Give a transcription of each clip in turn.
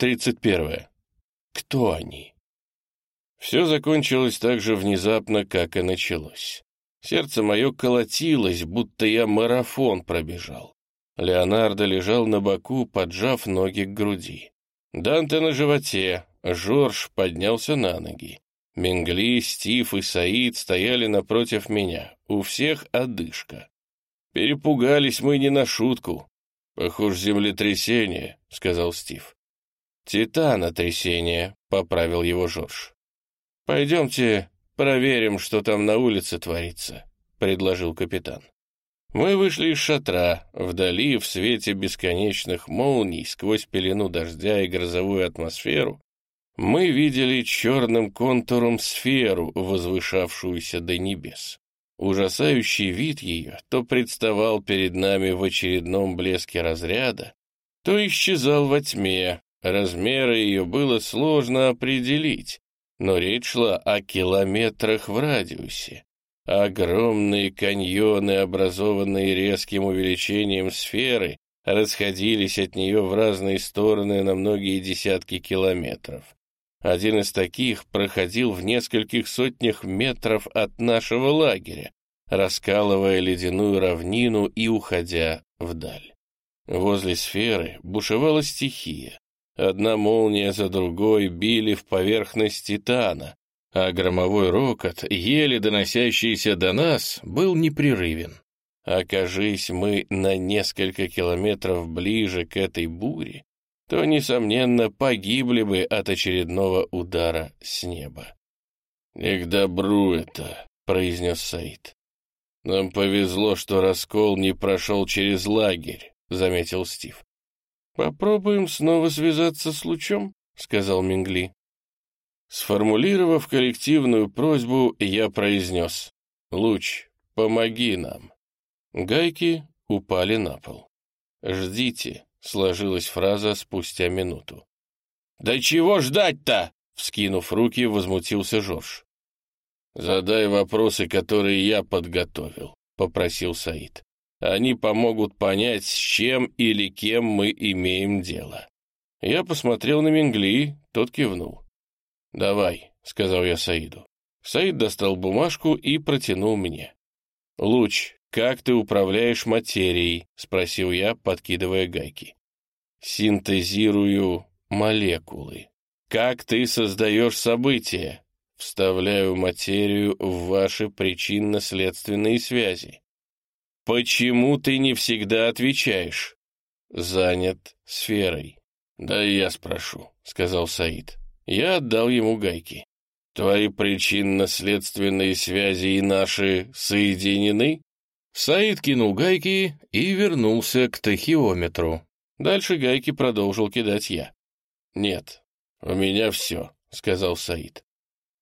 31. Кто они? Все закончилось так же внезапно, как и началось. Сердце мое колотилось, будто я марафон пробежал. Леонардо лежал на боку, поджав ноги к груди. Данте на животе, Жорж поднялся на ноги. Менгли, Стив и Саид стояли напротив меня. У всех одышка. Перепугались мы не на шутку. «Похоже, землетрясение», — сказал Стив. «Титанотрясение», — поправил его Жорж. «Пойдемте проверим, что там на улице творится», — предложил капитан. Мы вышли из шатра. Вдали, в свете бесконечных молний, сквозь пелену дождя и грозовую атмосферу, мы видели черным контуром сферу, возвышавшуюся до небес. Ужасающий вид ее то представал перед нами в очередном блеске разряда, то исчезал во тьме. Размеры ее было сложно определить, но речь шла о километрах в радиусе. Огромные каньоны, образованные резким увеличением сферы, расходились от нее в разные стороны на многие десятки километров. Один из таких проходил в нескольких сотнях метров от нашего лагеря, раскалывая ледяную равнину и уходя вдаль. Возле сферы бушевала стихия. Одна молния за другой били в поверхность Титана, а громовой рокот, еле доносящийся до нас, был непрерывен. Окажись мы на несколько километров ближе к этой буре, то, несомненно, погибли бы от очередного удара с неба. «Не к добру это», — произнес Саид. «Нам повезло, что раскол не прошел через лагерь», — заметил Стив. «Попробуем снова связаться с лучом», — сказал Мингли. Сформулировав коллективную просьбу, я произнес «Луч, помоги нам». Гайки упали на пол. «Ждите», — сложилась фраза спустя минуту. «Да чего ждать-то?» — вскинув руки, возмутился Жорж. «Задай вопросы, которые я подготовил», — попросил Саид. «Они помогут понять, с чем или кем мы имеем дело». Я посмотрел на Менгли, тот кивнул. «Давай», — сказал я Саиду. Саид достал бумажку и протянул мне. «Луч, «Как ты управляешь материей?» — спросил я, подкидывая гайки. «Синтезирую молекулы». «Как ты создаешь события?» «Вставляю материю в ваши причинно-следственные связи». «Почему ты не всегда отвечаешь?» «Занят сферой». «Да я спрошу», — сказал Саид. Я отдал ему гайки. «Твои причинно-следственные связи и наши соединены?» Саид кинул гайки и вернулся к тахиометру. Дальше гайки продолжил кидать я. «Нет, у меня все», — сказал Саид.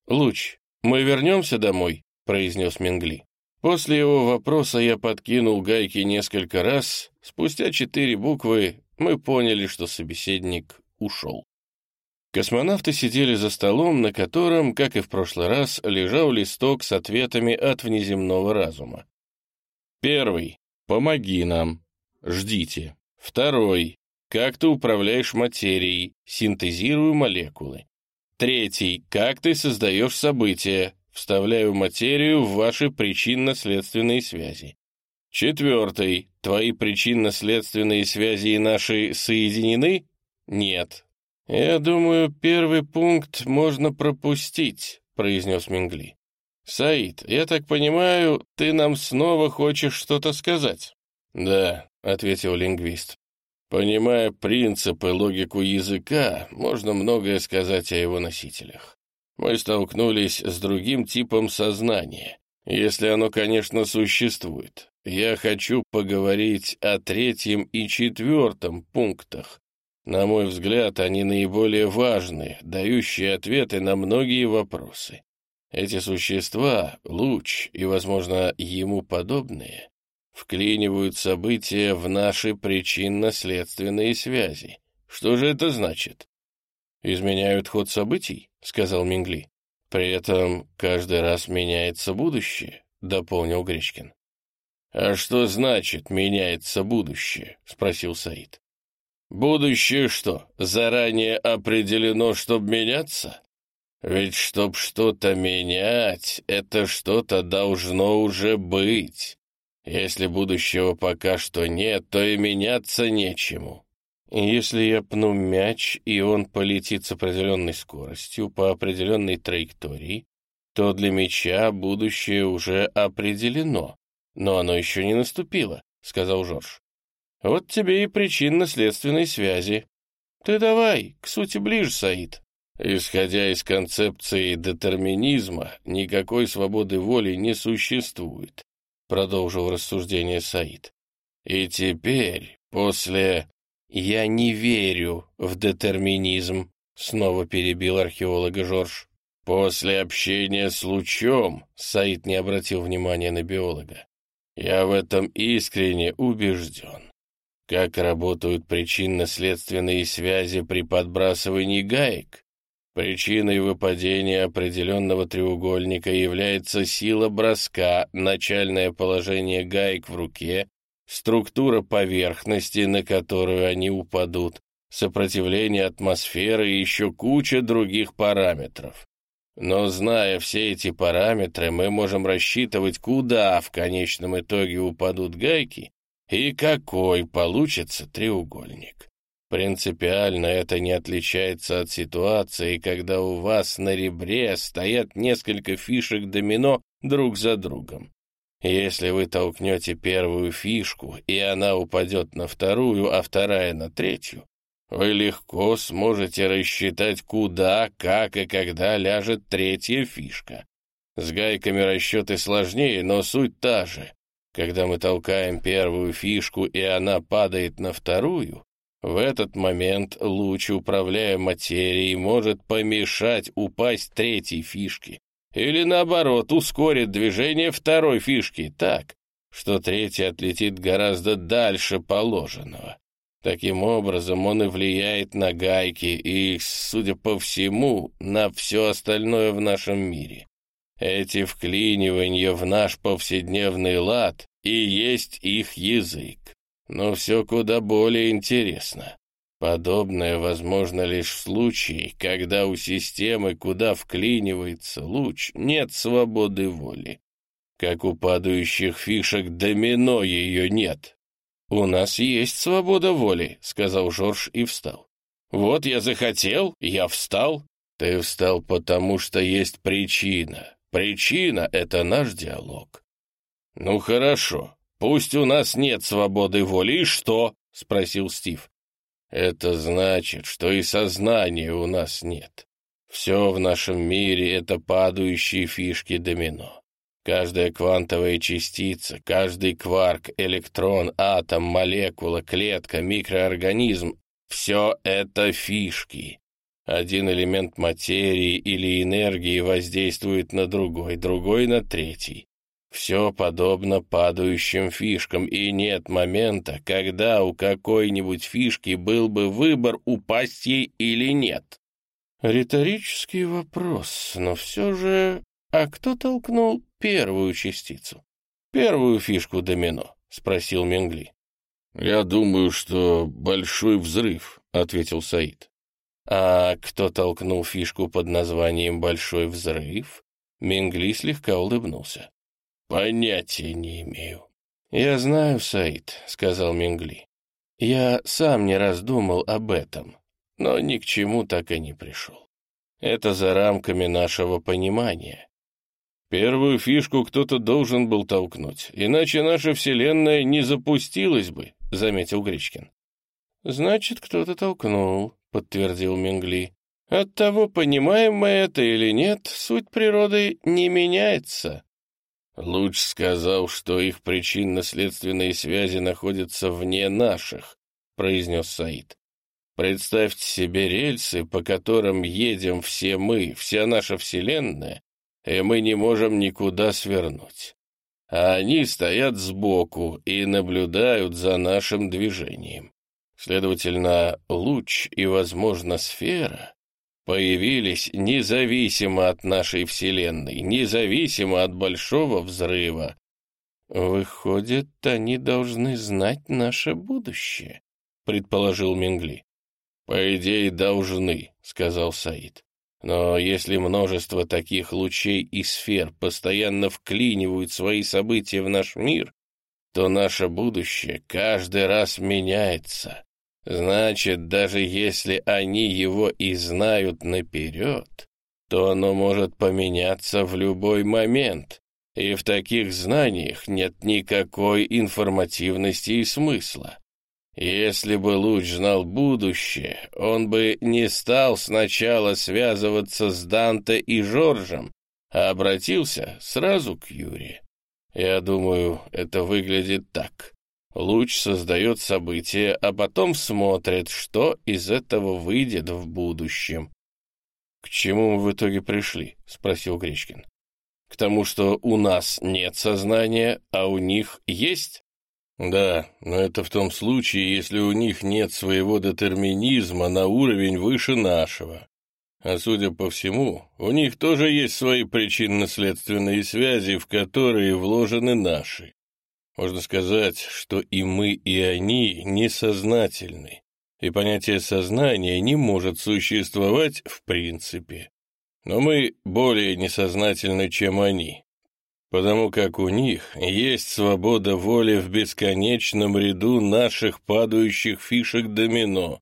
«Луч, мы вернемся домой?» — произнес Менгли. После его вопроса я подкинул гайки несколько раз. Спустя четыре буквы мы поняли, что собеседник ушел. Космонавты сидели за столом, на котором, как и в прошлый раз, лежал листок с ответами от внеземного разума. Первый. Помоги нам. Ждите. Второй. Как ты управляешь материей? Синтезирую молекулы. Третий. Как ты создаешь события? Вставляю материю в ваши причинно-следственные связи. Четвертый. Твои причинно-следственные связи и наши соединены? Нет. Я думаю, первый пункт можно пропустить, произнес Мингли. «Саид, я так понимаю, ты нам снова хочешь что-то сказать?» «Да», — ответил лингвист. «Понимая принципы, логику языка, можно многое сказать о его носителях. Мы столкнулись с другим типом сознания, если оно, конечно, существует. Я хочу поговорить о третьем и четвертом пунктах. На мой взгляд, они наиболее важные, дающие ответы на многие вопросы. Эти существа, луч и, возможно, ему подобные, вклинивают события в наши причинно-следственные связи. Что же это значит? «Изменяют ход событий», — сказал Мингли. «При этом каждый раз меняется будущее», — дополнил Гречкин. «А что значит «меняется будущее»?» — спросил Саид. Будущее что, заранее определено, чтобы меняться? Ведь чтоб что-то менять, это что-то должно уже быть. Если будущего пока что нет, то и меняться нечему. Если я пну мяч, и он полетит с определенной скоростью по определенной траектории, то для мяча будущее уже определено, но оно еще не наступило, — сказал Жорж. Вот тебе и причинно-следственной связи. Ты давай, к сути ближе, Саид. Исходя из концепции детерминизма, никакой свободы воли не существует, продолжил рассуждение Саид. И теперь, после... Я не верю в детерминизм, снова перебил археолога Жорж. После общения с лучом, Саид не обратил внимания на биолога, я в этом искренне убежден. Как работают причинно-следственные связи при подбрасывании гаек? Причиной выпадения определенного треугольника является сила броска, начальное положение гаек в руке, структура поверхности, на которую они упадут, сопротивление атмосферы и еще куча других параметров. Но зная все эти параметры, мы можем рассчитывать, куда в конечном итоге упадут гайки и какой получится треугольник. Принципиально это не отличается от ситуации, когда у вас на ребре стоят несколько фишек домино друг за другом. Если вы толкнете первую фишку, и она упадет на вторую, а вторая на третью, вы легко сможете рассчитать, куда, как и когда ляжет третья фишка. С гайками расчеты сложнее, но суть та же. Когда мы толкаем первую фишку, и она падает на вторую, в этот момент луч, управляя материей, может помешать упасть третьей фишке. Или наоборот, ускорит движение второй фишки так, что третья отлетит гораздо дальше положенного. Таким образом, он и влияет на гайки и, судя по всему, на все остальное в нашем мире. Эти вклинивания в наш повседневный лад и есть их язык. Но все куда более интересно. Подобное возможно лишь в случае, когда у системы, куда вклинивается луч, нет свободы воли. Как у падающих фишек домино ее нет, «У нас есть свобода воли», — сказал Жорж и встал. «Вот я захотел, я встал». «Ты встал, потому что есть причина. Причина — это наш диалог». «Ну хорошо, пусть у нас нет свободы воли, и что?» — спросил Стив. «Это значит, что и сознания у нас нет. Все в нашем мире — это падающие фишки домино. Каждая квантовая частица, каждый кварк, электрон, атом, молекула, клетка, микроорганизм — все это фишки. Один элемент материи или энергии воздействует на другой, другой на третий. Все подобно падающим фишкам, и нет момента, когда у какой-нибудь фишки был бы выбор, упасть ей или нет. Риторический вопрос, но все же «А кто толкнул первую частицу?» «Первую фишку домино», — спросил Менгли. «Я думаю, что большой взрыв», — ответил Саид. «А кто толкнул фишку под названием «Большой взрыв»?» Менгли слегка улыбнулся. «Понятия не имею». «Я знаю, Саид», — сказал Менгли. «Я сам не раз думал об этом, но ни к чему так и не пришел. Это за рамками нашего понимания. Первую фишку кто-то должен был толкнуть, иначе наша Вселенная не запустилась бы, — заметил Гречкин. «Значит, кто-то толкнул», — подтвердил Менгли. «От того, понимаем мы это или нет, суть природы не меняется». Луч сказал, что их причинно-следственные связи находятся вне наших, — произнес Саид. Представьте себе рельсы, по которым едем все мы, вся наша Вселенная, и мы не можем никуда свернуть. А они стоят сбоку и наблюдают за нашим движением. Следовательно, луч и, возможно, сфера появились независимо от нашей Вселенной, независимо от Большого Взрыва. Выходит, они должны знать наше будущее, предположил Мингли. «По идее, должны», — сказал Саид. «Но если множество таких лучей и сфер постоянно вклинивают свои события в наш мир, то наше будущее каждый раз меняется. Значит, даже если они его и знают наперед, то оно может поменяться в любой момент, и в таких знаниях нет никакой информативности и смысла. Если бы Луч знал будущее, он бы не стал сначала связываться с Данте и Жоржем, а обратился сразу к Юре. Я думаю, это выглядит так. Луч создает события, а потом смотрит, что из этого выйдет в будущем. — К чему мы в итоге пришли? — спросил Гречкин. — К тому, что у нас нет сознания, а у них есть? Да, но это в том случае, если у них нет своего детерминизма на уровень выше нашего. А судя по всему, у них тоже есть свои причинно-следственные связи, в которые вложены наши. Можно сказать, что и мы, и они несознательны, и понятие сознания не может существовать в принципе. Но мы более несознательны, чем они, потому как у них есть свобода воли в бесконечном ряду наших падающих фишек домино.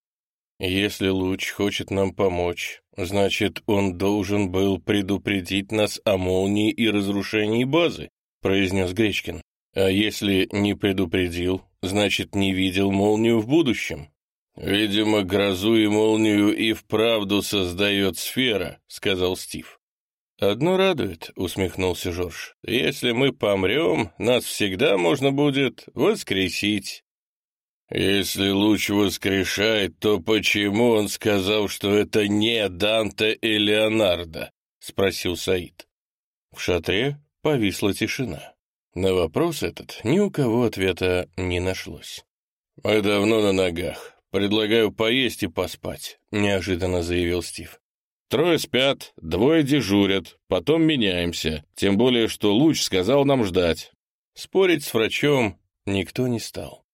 Если луч хочет нам помочь, значит, он должен был предупредить нас о молнии и разрушении базы, произнес Гречкин. А если не предупредил, значит, не видел молнию в будущем. «Видимо, грозу и молнию и вправду создает сфера», — сказал Стив. «Одно радует», — усмехнулся Жорж. «Если мы помрем, нас всегда можно будет воскресить». «Если луч воскрешает, то почему он сказал, что это не Данте и Леонардо?» — спросил Саид. В шатре повисла тишина. На вопрос этот ни у кого ответа не нашлось. «Мы давно на ногах. Предлагаю поесть и поспать», — неожиданно заявил Стив. Трое спят, двое дежурят, потом меняемся, тем более, что Луч сказал нам ждать. Спорить с врачом никто не стал.